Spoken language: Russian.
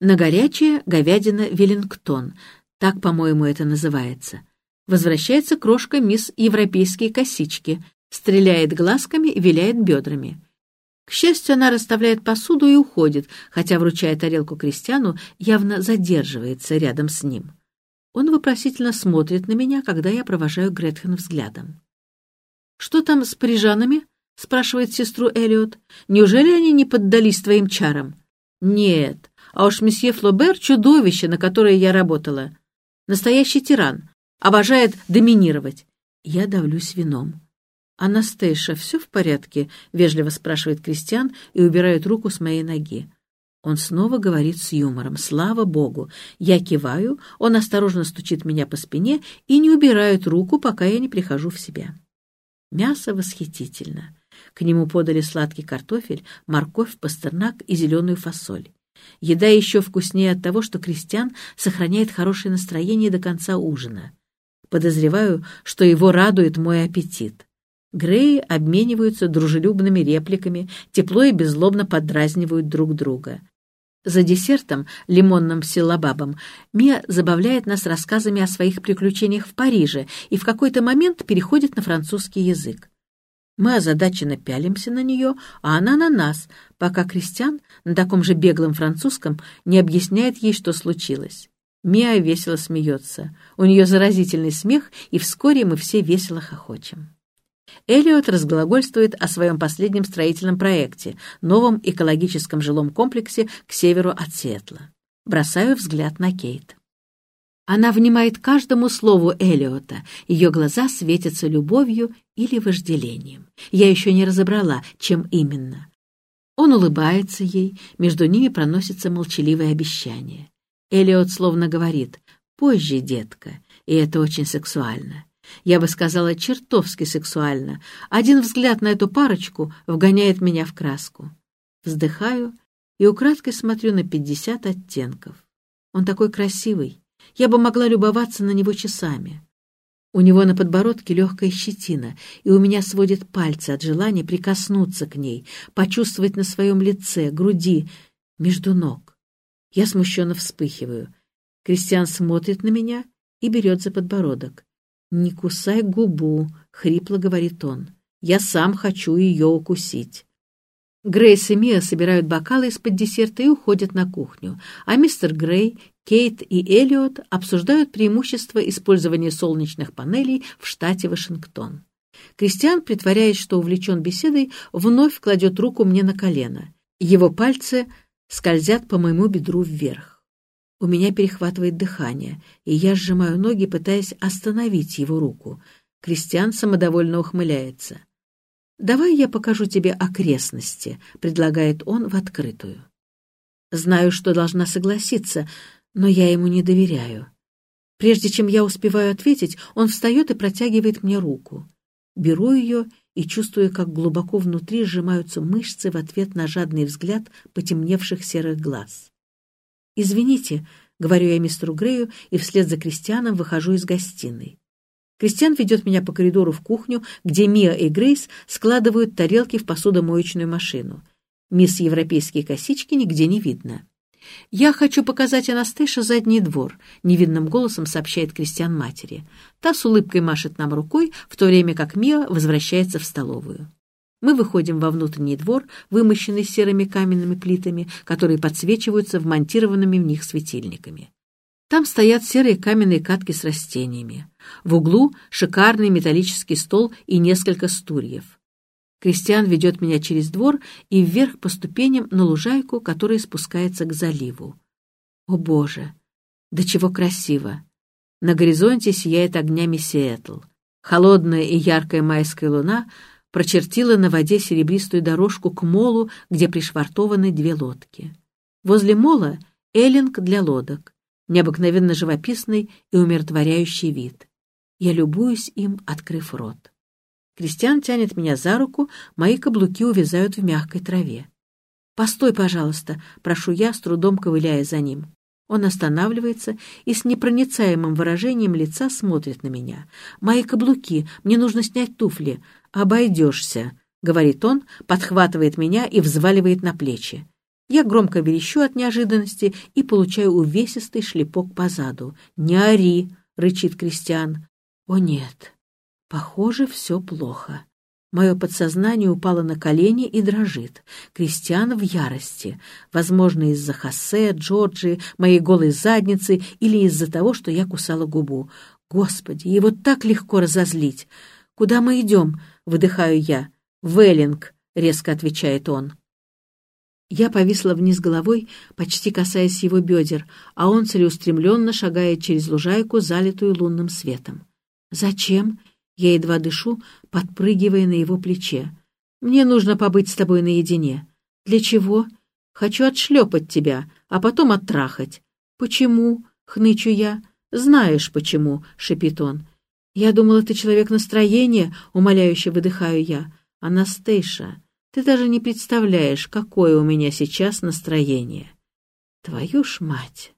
На горячее говядина Веллингтон, так, по-моему, это называется. Возвращается крошка мисс Европейские косички, стреляет глазками и виляет бедрами. К счастью, она расставляет посуду и уходит, хотя, вручая тарелку крестьяну, явно задерживается рядом с ним. Он вопросительно смотрит на меня, когда я провожаю Гретхен взглядом. «Что там с парижанами?» — спрашивает сестру Эллиот. «Неужели они не поддались твоим чарам?» «Нет, а уж месье Флобер — чудовище, на которое я работала. Настоящий тиран, обожает доминировать. Я давлюсь вином. «Анастейша, все в порядке?» — вежливо спрашивает Кристиан и убирает руку с моей ноги. Он снова говорит с юмором. «Слава Богу!» Я киваю, он осторожно стучит меня по спине и не убирает руку, пока я не прихожу в себя. Мясо восхитительно. К нему подали сладкий картофель, морковь, пастернак и зеленую фасоль. Еда еще вкуснее от того, что Кристиан сохраняет хорошее настроение до конца ужина. Подозреваю, что его радует мой аппетит. Греи обмениваются дружелюбными репликами, тепло и беззлобно подразнивают друг друга. За десертом, лимонным силабабом, Мия забавляет нас рассказами о своих приключениях в Париже и в какой-то момент переходит на французский язык. Мы озадаченно пялимся на нее, а она на нас, пока Кристиан на таком же беглом французском не объясняет ей, что случилось. Мия весело смеется. У нее заразительный смех, и вскоре мы все весело хохочем. Эллиот разглагольствует о своем последнем строительном проекте, новом экологическом жилом комплексе к северу от Сиэтла. Бросаю взгляд на Кейт. Она внимает каждому слову Эллиота, ее глаза светятся любовью или вожделением. Я еще не разобрала, чем именно. Он улыбается ей, между ними проносится молчаливое обещание. Эллиот словно говорит «позже, детка», и это очень сексуально. Я бы сказала, чертовски сексуально. Один взгляд на эту парочку вгоняет меня в краску. Вздыхаю и украдкой смотрю на пятьдесят оттенков. Он такой красивый. Я бы могла любоваться на него часами. У него на подбородке легкая щетина, и у меня сводит пальцы от желания прикоснуться к ней, почувствовать на своем лице, груди, между ног. Я смущенно вспыхиваю. Кристиан смотрит на меня и берет за подбородок. «Не кусай губу», — хрипло говорит он. «Я сам хочу ее укусить». Грейс и Мия собирают бокалы из-под десерта и уходят на кухню, а мистер Грей, Кейт и Эллиот обсуждают преимущества использования солнечных панелей в штате Вашингтон. Кристиан, притворяясь, что увлечен беседой, вновь кладет руку мне на колено. Его пальцы скользят по моему бедру вверх. У меня перехватывает дыхание, и я сжимаю ноги, пытаясь остановить его руку. Кристиан самодовольно ухмыляется. «Давай я покажу тебе окрестности», — предлагает он в открытую. Знаю, что должна согласиться, но я ему не доверяю. Прежде чем я успеваю ответить, он встает и протягивает мне руку. Беру ее и чувствую, как глубоко внутри сжимаются мышцы в ответ на жадный взгляд потемневших серых глаз. «Извините», — говорю я мистеру Грею и вслед за Кристианом выхожу из гостиной. Кристиан ведет меня по коридору в кухню, где Мия и Грейс складывают тарелки в посудомоечную машину. Мисс Европейские косички нигде не видно. «Я хочу показать Анастейше задний двор», — невинным голосом сообщает Кристиан матери. Та с улыбкой машет нам рукой, в то время как Мия возвращается в столовую. Мы выходим во внутренний двор, вымощенный серыми каменными плитами, которые подсвечиваются вмонтированными в них светильниками. Там стоят серые каменные катки с растениями. В углу шикарный металлический стол и несколько стульев. Кристиан ведет меня через двор и вверх по ступеням на лужайку, которая спускается к заливу. О боже! Да чего красиво! На горизонте сияет огнями Сиэтл. Холодная и яркая майская луна — прочертила на воде серебристую дорожку к молу, где пришвартованы две лодки. Возле мола — эллинг для лодок, необыкновенно живописный и умиротворяющий вид. Я любуюсь им, открыв рот. Кристиан тянет меня за руку, мои каблуки увязают в мягкой траве. «Постой, пожалуйста», — прошу я, с трудом ковыляя за ним. Он останавливается и с непроницаемым выражением лица смотрит на меня. «Мои каблуки, мне нужно снять туфли. «Обойдешься», — говорит он, подхватывает меня и взваливает на плечи. Я громко верещу от неожиданности и получаю увесистый шлепок по заду. «Не ори!» — рычит Кристиан. «О нет, похоже, все плохо». Мое подсознание упало на колени и дрожит. Кристиан в ярости. Возможно, из-за Хосе, Джорджи, моей голой задницы или из-за того, что я кусала губу. Господи, его так легко разозлить. «Куда мы идем?» — выдыхаю я. «В Эллинг», — резко отвечает он. Я повисла вниз головой, почти касаясь его бедер, а он целеустремленно шагает через лужайку, залитую лунным светом. «Зачем?» Я едва дышу, подпрыгивая на его плече. «Мне нужно побыть с тобой наедине». «Для чего?» «Хочу отшлепать тебя, а потом оттрахать». «Почему?» — хнычу я. «Знаешь, почему?» — шепит он. «Я думала, ты человек настроения», — умоляюще выдыхаю я. «Анастейша, ты даже не представляешь, какое у меня сейчас настроение». «Твою ж мать!»